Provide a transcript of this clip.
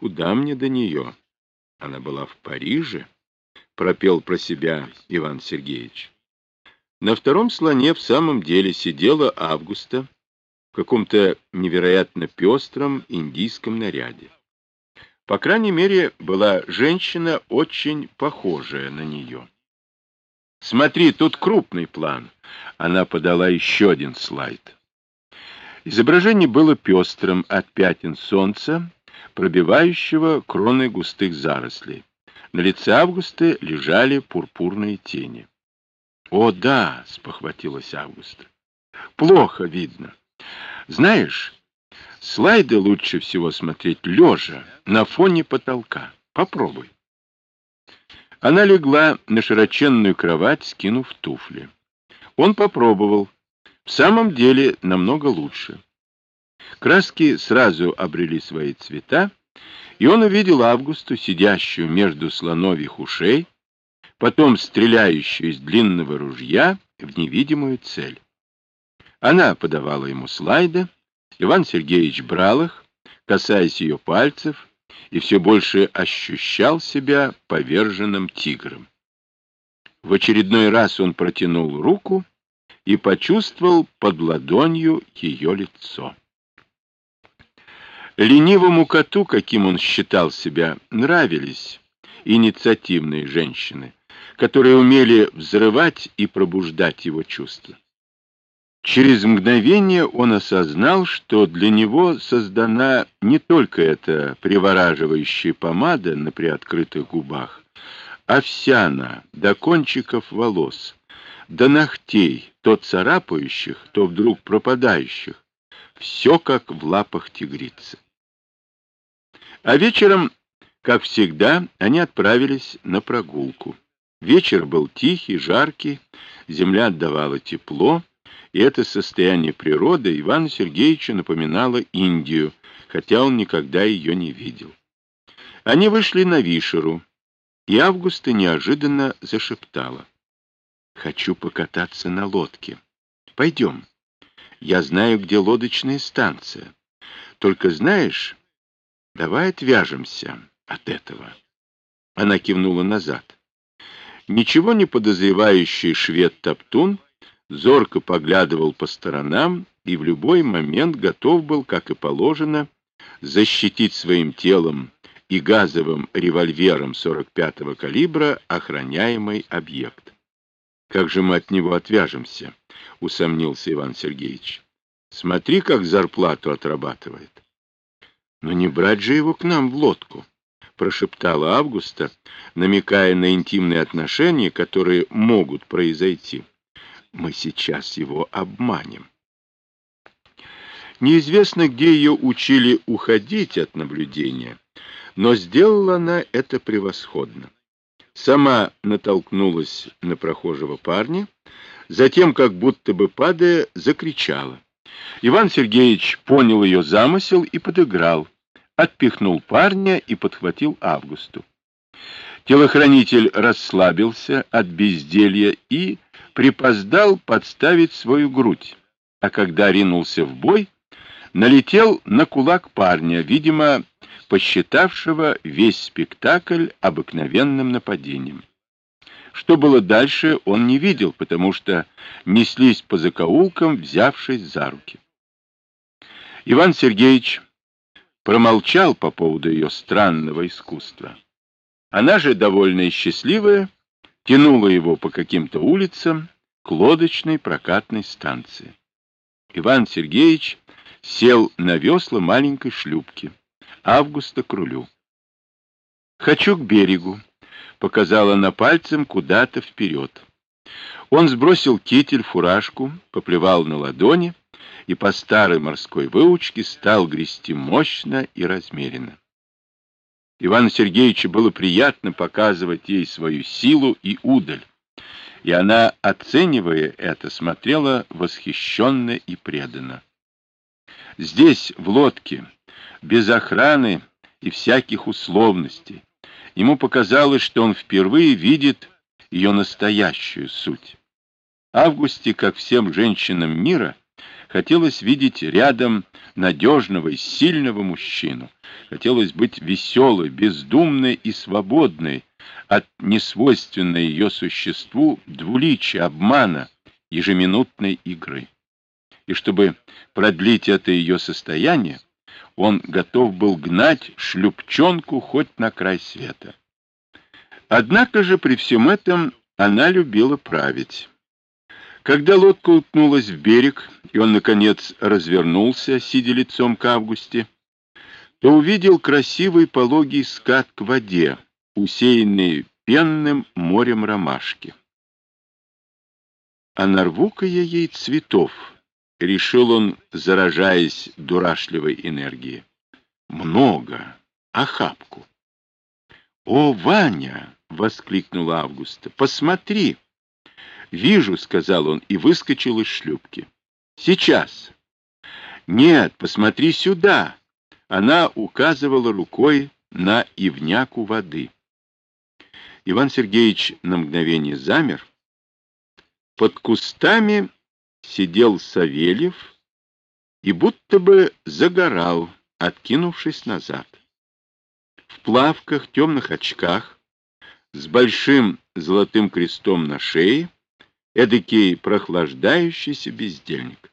Куда мне до нее? Она была в Париже, пропел про себя Иван Сергеевич. На втором слоне в самом деле сидела Августа в каком-то невероятно пестром индийском наряде. По крайней мере, была женщина, очень похожая на нее. «Смотри, тут крупный план». Она подала еще один слайд. Изображение было пестрым от пятен солнца, пробивающего кроны густых зарослей. На лице Августы лежали пурпурные тени. «О, да!» — спохватилась Августа. «Плохо видно. Знаешь, слайды лучше всего смотреть лежа на фоне потолка. Попробуй». Она легла на широченную кровать, скинув туфли. Он попробовал. В самом деле намного лучше. Краски сразу обрели свои цвета, и он увидел Августу, сидящую между слоновьих ушей, потом стреляющую из длинного ружья в невидимую цель. Она подавала ему слайды, Иван Сергеевич брал их, касаясь ее пальцев, и все больше ощущал себя поверженным тигром. В очередной раз он протянул руку и почувствовал под ладонью ее лицо. Ленивому коту, каким он считал себя, нравились инициативные женщины, которые умели взрывать и пробуждать его чувства. Через мгновение он осознал, что для него создана не только эта привораживающая помада на приоткрытых губах, а вся она, до кончиков волос, до ногтей, то царапающих, то вдруг пропадающих, все как в лапах тигрицы. А вечером, как всегда, они отправились на прогулку. Вечер был тихий, жаркий, земля отдавала тепло, и это состояние природы Ивану Сергеевичу напоминало Индию, хотя он никогда ее не видел. Они вышли на Вишеру, и Августа неожиданно зашептала. «Хочу покататься на лодке. Пойдем. Я знаю, где лодочная станция. Только знаешь, Давай отвяжемся от этого. Она кивнула назад. Ничего не подозревающий швед Топтун зорко поглядывал по сторонам и в любой момент готов был, как и положено, защитить своим телом и газовым револьвером 45-го калибра охраняемый объект. «Как же мы от него отвяжемся?» — усомнился Иван Сергеевич. «Смотри, как зарплату отрабатывает». Но не брать же его к нам в лодку, прошептала Августа, намекая на интимные отношения, которые могут произойти. Мы сейчас его обманем. Неизвестно, где ее учили уходить от наблюдения, но сделала она это превосходно. Сама натолкнулась на прохожего парня, затем, как будто бы падая, закричала. Иван Сергеевич понял ее замысел и подыграл, отпихнул парня и подхватил Августу. Телохранитель расслабился от безделья и припоздал подставить свою грудь, а когда ринулся в бой, налетел на кулак парня, видимо, посчитавшего весь спектакль обыкновенным нападением. Что было дальше, он не видел, потому что неслись по закоулкам, взявшись за руки. Иван Сергеевич промолчал по поводу ее странного искусства. Она же, довольная и счастливая, тянула его по каким-то улицам к лодочной прокатной станции. Иван Сергеевич сел на весла маленькой шлюпки, Августа к рулю. «Хочу к берегу», — показала она пальцем куда-то вперед. Он сбросил китель, фуражку, поплевал на ладони и по старой морской выучке стал грести мощно и размеренно. Ивану Сергеевичу было приятно показывать ей свою силу и удаль, и она, оценивая это, смотрела восхищенно и преданно. Здесь, в лодке, без охраны и всяких условностей, ему показалось, что он впервые видит ее настоящую суть. Августе, как всем женщинам мира, Хотелось видеть рядом надежного и сильного мужчину. Хотелось быть веселой, бездумной и свободной от несвойственной ее существу двуличия, обмана, ежеминутной игры. И чтобы продлить это ее состояние, он готов был гнать шлюпчонку хоть на край света. Однако же при всем этом она любила править. Когда лодка уткнулась в берег, и он, наконец, развернулся, сидя лицом к Августе, то увидел красивый пологий скат к воде, усеянный пенным морем ромашки. А нарву-ка я ей цветов, — решил он, заражаясь дурашливой энергией. Много, охапку. — О, Ваня! — воскликнула Августа. — Посмотри! — «Вижу», — сказал он и выскочил из шлюпки. «Сейчас». «Нет, посмотри сюда». Она указывала рукой на ивняку воды. Иван Сергеевич на мгновение замер. Под кустами сидел Савельев и будто бы загорал, откинувшись назад. В плавках, темных очках, с большим золотым крестом на шее, эдакий прохлаждающийся бездельник.